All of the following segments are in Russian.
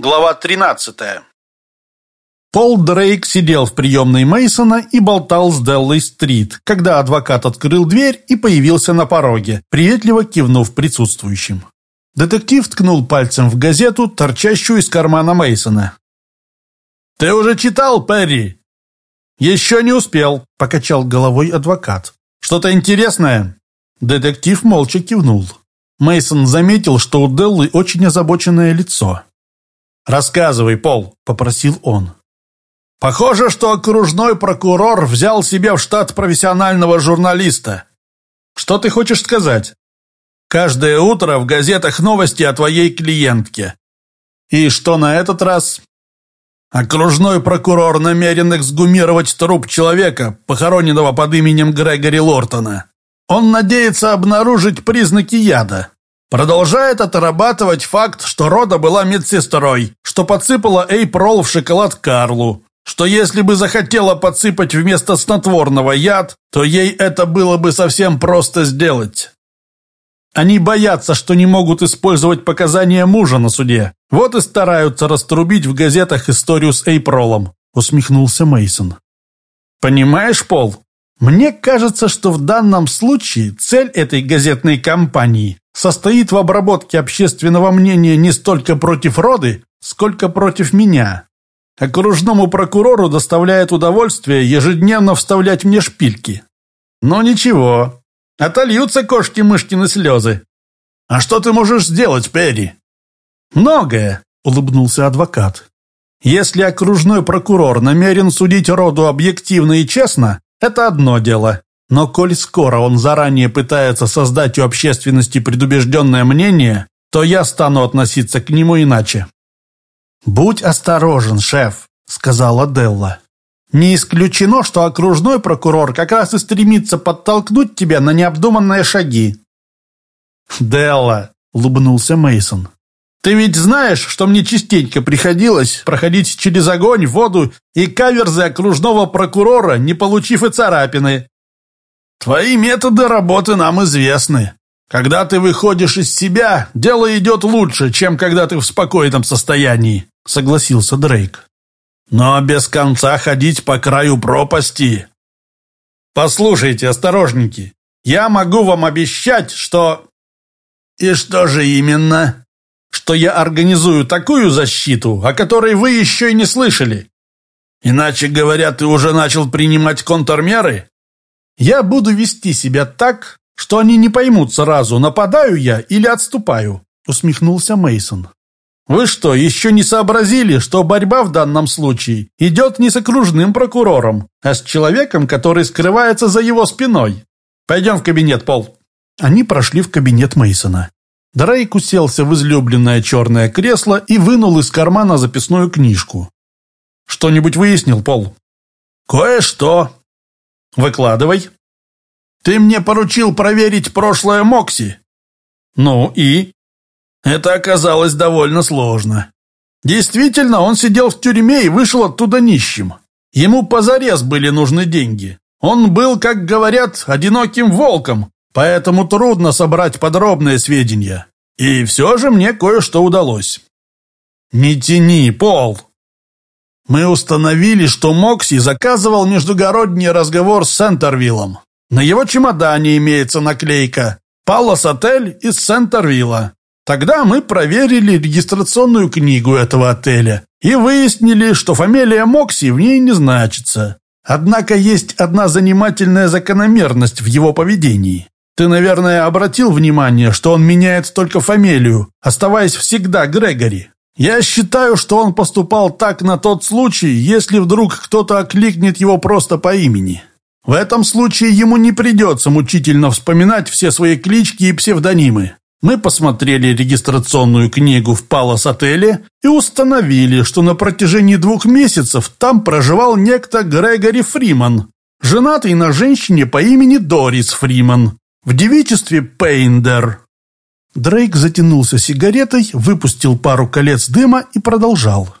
Глава 13. Пол Дрейк сидел в приемной Мейсона и болтал с Деллой Стрит, когда адвокат открыл дверь и появился на пороге, приветливо кивнув присутствующим. Детектив ткнул пальцем в газету, торчащую из кармана Мейсона. «Ты уже читал, Перри?» «Еще не успел», — покачал головой адвокат. «Что-то интересное?» Детектив молча кивнул. Мейсон заметил, что у Деллы очень озабоченное лицо. «Рассказывай, Пол», — попросил он. «Похоже, что окружной прокурор взял себе в штат профессионального журналиста. Что ты хочешь сказать? Каждое утро в газетах новости о твоей клиентке. И что на этот раз? Окружной прокурор намерен эксгумировать труп человека, похороненного под именем Грегори Лортона. Он надеется обнаружить признаки яда. Продолжает отрабатывать факт, что Рода была медсестрой, что подсыпала Эйпрол в шоколад Карлу, что если бы захотела подсыпать вместо снотворного яд, то ей это было бы совсем просто сделать. Они боятся, что не могут использовать показания мужа на суде. Вот и стараются раструбить в газетах историю с Эйпролом, усмехнулся Мейсон. Понимаешь, Пол, мне кажется, что в данном случае цель этой газетной кампании состоит в обработке общественного мнения не столько против роды, сколько против меня. Окружному прокурору доставляет удовольствие ежедневно вставлять мне шпильки. Но ничего, отольются кошки-мышкины слезы. А что ты можешь сделать, Перри? Многое, улыбнулся адвокат. Если окружной прокурор намерен судить роду объективно и честно, это одно дело. Но коль скоро он заранее пытается создать у общественности предубежденное мнение, то я стану относиться к нему иначе. «Будь осторожен, шеф», — сказала Делла. «Не исключено, что окружной прокурор как раз и стремится подтолкнуть тебя на необдуманные шаги». «Делла», — улыбнулся Мейсон. «Ты ведь знаешь, что мне частенько приходилось проходить через огонь, воду и каверзы окружного прокурора, не получив и царапины. Твои методы работы нам известны. Когда ты выходишь из себя, дело идет лучше, чем когда ты в спокойном состоянии, согласился Дрейк. Но без конца ходить по краю пропасти. Послушайте, осторожники, я могу вам обещать, что... И что же именно? Что я организую такую защиту, о которой вы еще и не слышали. Иначе говоря, ты уже начал принимать контрмеры? Я буду вести себя так, что они не поймут сразу, нападаю я или отступаю», усмехнулся Мейсон. «Вы что, еще не сообразили, что борьба в данном случае идет не с окружным прокурором, а с человеком, который скрывается за его спиной? Пойдем в кабинет, Пол». Они прошли в кабинет Мейсона. Дрейк уселся в излюбленное черное кресло и вынул из кармана записную книжку. «Что-нибудь выяснил, Пол?» «Кое-что», Выкладывай. Ты мне поручил проверить прошлое Мокси. Ну и? Это оказалось довольно сложно. Действительно, он сидел в тюрьме и вышел оттуда нищим. Ему позарез были нужны деньги. Он был, как говорят, одиноким волком, поэтому трудно собрать подробные сведения. И все же мне кое-что удалось. «Не тяни, Пол!» Мы установили, что Мокси заказывал междугородний разговор с Сентервиллом. На его чемодане имеется наклейка «Палас Отель из Сентервилла». Тогда мы проверили регистрационную книгу этого отеля и выяснили, что фамилия Мокси в ней не значится. Однако есть одна занимательная закономерность в его поведении. Ты, наверное, обратил внимание, что он меняет только фамилию, оставаясь всегда Грегори. Я считаю, что он поступал так на тот случай, если вдруг кто-то окликнет его просто по имени. В этом случае ему не придется мучительно вспоминать все свои клички и псевдонимы. Мы посмотрели регистрационную книгу в Палас-отеле и установили, что на протяжении двух месяцев там проживал некто Грегори Фриман, женатый на женщине по имени Дорис Фриман, в девичестве Пейндер. Дрейк затянулся сигаретой, выпустил пару колец дыма и продолжал.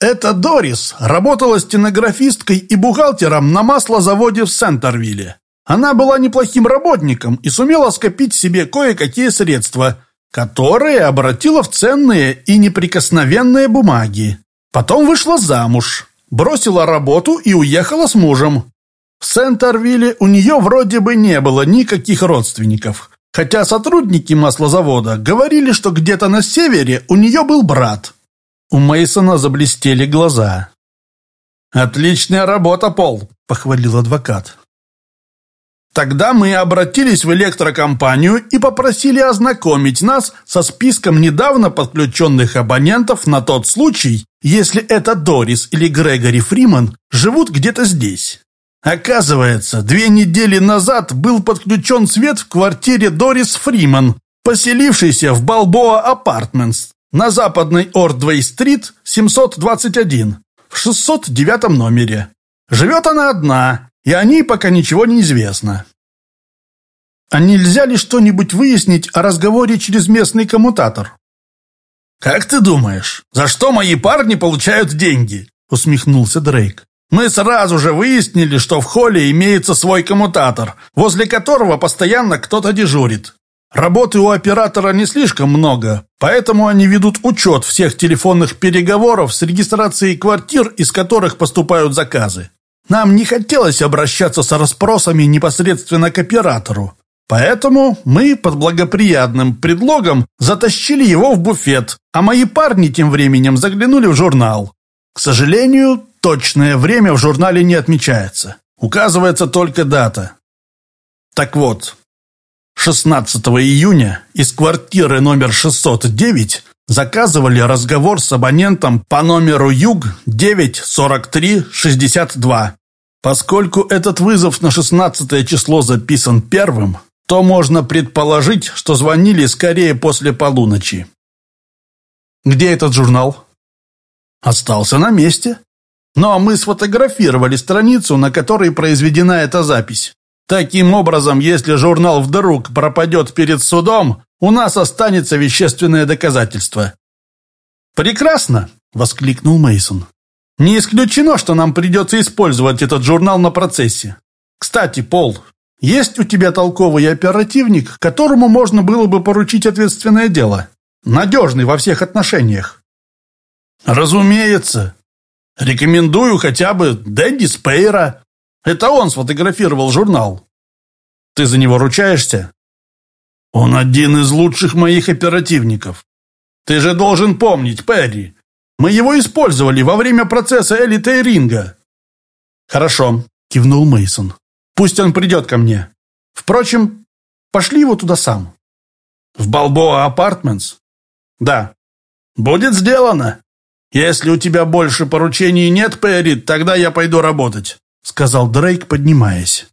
«Эта Дорис работала стенографисткой и бухгалтером на маслозаводе в Сентервилле. Она была неплохим работником и сумела скопить себе кое-какие средства. которые обратила в ценные и неприкосновенные бумаги. Потом вышла замуж, бросила работу и уехала с мужем. В Сент-Арвилле у нее вроде бы не было никаких родственников, хотя сотрудники маслозавода говорили, что где-то на севере у нее был брат. У Мейсона заблестели глаза. «Отличная работа, Пол», — похвалил адвокат. Тогда мы обратились в электрокомпанию и попросили ознакомить нас со списком недавно подключенных абонентов на тот случай, если это Дорис или Грегори Фриман живут где-то здесь. Оказывается, две недели назад был подключен свет в квартире Дорис Фриман, поселившейся в Балбоа Апартментс на западной Ордвей-стрит, 721, в 609 номере. Живет она одна, и о ней пока ничего не известно. А нельзя ли что-нибудь выяснить о разговоре через местный коммутатор? «Как ты думаешь, за что мои парни получают деньги?» усмехнулся Дрейк. «Мы сразу же выяснили, что в холле имеется свой коммутатор, возле которого постоянно кто-то дежурит. Работы у оператора не слишком много, поэтому они ведут учет всех телефонных переговоров с регистрацией квартир, из которых поступают заказы. Нам не хотелось обращаться с расспросами непосредственно к оператору. Поэтому мы под благоприятным предлогом затащили его в буфет, а мои парни тем временем заглянули в журнал. К сожалению, точное время в журнале не отмечается. Указывается только дата. Так вот, 16 июня из квартиры номер 609 заказывали разговор с абонентом по номеру ЮГ 94362. Поскольку этот вызов на 16 число записан первым, то можно предположить, что звонили скорее после полуночи. Где этот журнал? Остался на месте. Но мы сфотографировали страницу, на которой произведена эта запись. Таким образом, если журнал вдруг пропадет перед судом, у нас останется вещественное доказательство. Прекрасно, воскликнул Мейсон. Не исключено, что нам придется использовать этот журнал на процессе. Кстати, Пол, есть у тебя толковый оперативник, которому можно было бы поручить ответственное дело? Надежный во всех отношениях. Разумеется. Рекомендую хотя бы Дэнди Спейра. Это он сфотографировал журнал. Ты за него ручаешься? Он один из лучших моих оперативников. Ты же должен помнить, Перри. Мы его использовали во время процесса Элита и Ринга. Хорошо, кивнул Мейсон. Пусть он придет ко мне. Впрочем, пошли его туда сам. В Балбоа Апартментс? Да. Будет сделано. Если у тебя больше поручений нет, Перри, тогда я пойду работать сказал Дрейк, поднимаясь.